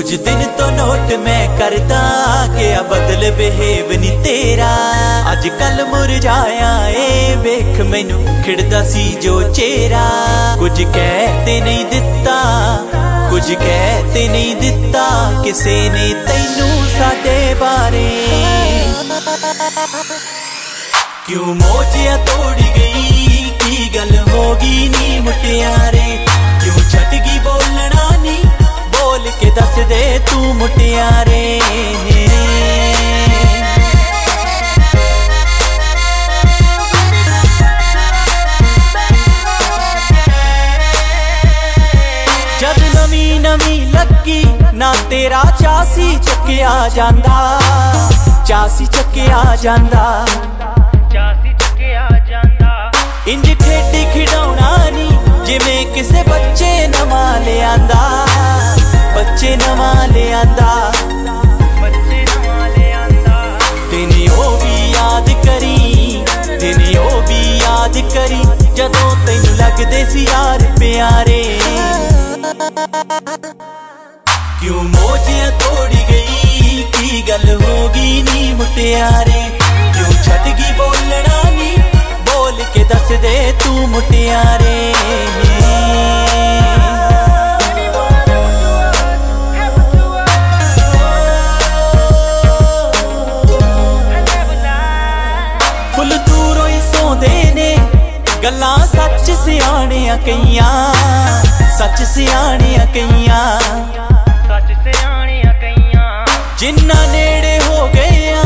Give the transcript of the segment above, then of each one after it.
ਕੁਝ ਦਿਨ ਤੋਂ ਨੋਟ ਮੈਂ ਕਰਦਾ ਕਿ ਬਦਲ ਬਿਹੇਵ ਨਹੀਂ ਤੇਰਾ। ਅੱਜ ਕੱਲ ਮੁਰਝਾਇਆ ਏ, ਵੇਖ ਮੈਨੂੰ ਖਿੜਦਾ ਸੀ ਜੋ ਚਿਹਰਾ। ਕੁਝ ਕਹਿ ਤੇ ਨਹੀਂ ਦਿੱਤਾ, ਕੁਝ ਕਹਿ ਤੇ ਨਹੀਂ ਦਿੱਤਾ ਕਿਸੇ ਨੇ ਤੈਨੂੰ ਸਾਡੇ ਬਾਰੇ। ਕਿਉਂ ਮੋਜਿਆ ਤੋੜ ਗਈ, ਕੀ ਗੱਲ ਹੋ ਗਈ ਨੀ ਮੁਟਿਆਰੇ ਨਵੀਂ ਨਵੀਂ ਲੱਗੀ ਨਾ ਤੇਰਾ ਚਾਸੀ ਚੱਕਿਆ ਜਾਂਦਾ। ਚਾਸੀ ਚੱਕਿਆ ਜਾਂਦਾ। ਚਾਸੀ ਚੱਕਿਆ ਜਾਂਦਾ। ਇੰਜ ਖੇਡੀ ਖਿਡਾਉਣਾ ਨਹੀਂ ਜਿਵੇਂ ਕਿਸੇ ਬੱਚੇ ਨਵਾਂ ਲਿਆਂਦਾ। ਬੱਚੇ ਨਵਾਂ ਲਿਆਂਦਾ। ਬੱਚੇ ਨਵਾਂ ਲਿਆਂਦਾ। ਤੈਨੂੰ ਉਹ ਵੀ ਯਾਦ ਕਰੀ ਤੈਨੂੰ ਉਹ ਵੀ ਯਾਦ ਕਰੀ ਜਦੋਂ ਤੈਨੂੰ ਲੱਗਦੇ ਸੀ ਯਾਰ ਪਿਆਰੇ। ਕਿਉਂ ਮੋਜਿਆਂ ਤੋੜੀ ਗਈ? ਕੀ ਗੱਲ ਹੋ ਗਈ ਨੀ ਮੁਟਿਆਰੇ? ਕਿਉਂ ਛੱਡ ਗਈ ਬੋਲਣਾ ਨੀ? ਬੋਲ ਕੇ ਦੱਸ ਦੇ ਤੂੰ ਮੁਟਿਆਰੇ। ਫੁੱਲ ਦੂਰੋਂ ਹੀ ਸੌਂਦੇ ਨੇ। ਗੱਲਾਂ ਸੱਚ ਸਿਆਣਿਆਂ ਕਈਆਂ। ਸੱਚ ਸਿਆਣਿਆਂ ਕਈਆਂ। ਸੱਚ ਸਿਆਣੀਆਂ ਕਈਆਂ। ਜਿੰਨਾ ਨੇੜੇ ਹੋ ਗਏ ਆ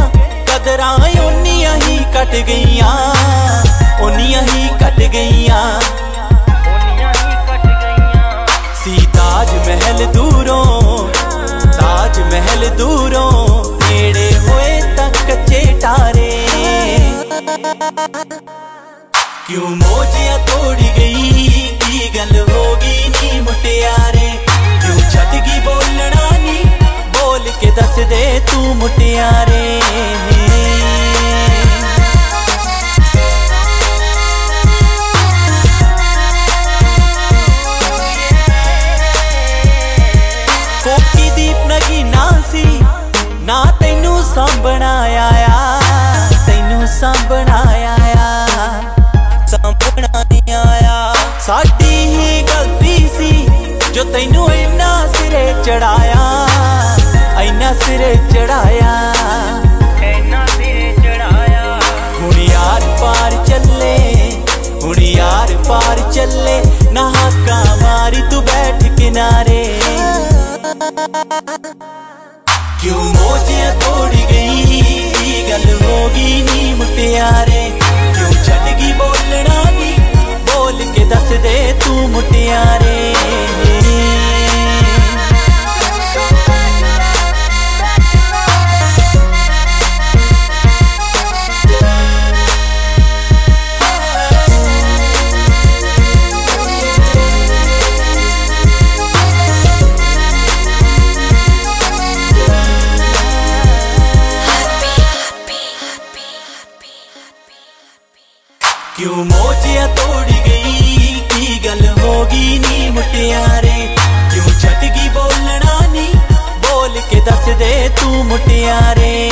ਕਦਰਾਂ ਓਨੀਆਂ ਹੀ ਕੱਟ ਗਈਆਂ। ਓਨੀਆਂ ਹੀ ਕੱਟ ਗਈਆਂ। ਉਹਨੀਆਂ ਹੀ ਕੱਟ ਗਈਆਂ। ਸੀ ਤਾਜ ਮਹਿਲ ਦੂਰੋਂ ਤਾਜ ਮਹਿਲ ਦੂਰੋਂ ਨੇੜੇ ਹੋਏ ਤਾਂ ਕੱਚੇ ਟਾਰੇ। ਕਿਉਂ ਮੋਜਿਆਂ ਤੋੜ ਗਈ? ਤੂੰ ਕੋਕੀ ਦੀਪ ਨਗੀਨਾ ਸੀ, ਨਾ ਤੈਨੂੰ ਸਾਂਭਣਾ ਆਇਆ ਤੈਨੂੰ ਸਾਂਭਣਾ ਆਇਆ ਸਾਂਭਣਾ ਨਹੀਂ ਆਇਆ ਸਾਡੀ ਹੀ ਗਲਤੀ ਸੀ, ਜੋ ਤੈਨੂੰ ਇੰਨਾ ਸਿਰੇ ਚੜਾਇਆ। ਸਿਰੇ ਚੜਾਇਆ। ਐਨਾ ਸਿਰੇ ਚੜਾਇਆ। ਹੁਣ ਯਾਰ ਪਾਰ ਚੱਲੇ ਹੁਣ ਯਾਰ ਪਾਰ ਚੱਲੇ। ਨਾ ਹਾਕਾਂ ਮਾਰੀ ਤੂੰ ਬੈਠ ਕਿਨਾਰੇ। ਕਿਉਂ ਮੋਜਿਆਂ ਤੋੜ ਗਈ? ਗੱਲ ਹੋ ਗਈ ਨੀ ਮੁਟਿਆਰੇ ਕਿਉਂ ਛੱਡ ਗਈ ਬੋਲਣਾ ਨੀ? ਬੋਲ ਕੇ ਦੱਸ ਦੇ ਤੂੰ ਮੁਟਿਆਰੇ। ਕਿਉਂ ਮੋਜਿਆ ਤੋੜ ਗਈ? ਕੀ ਗੱਲ ਹੋ ਗਈ ਨੀ ਮੁਟਿਆਰੇ ਕਿਉਂ ਛੱਡ ਗਈ ਬੋਲਣਾ ਨੀ? ਬੋਲ ਕੇ ਦੱਸ ਦੇ ਤੂੰ ਮੁਟਿਆਰੇ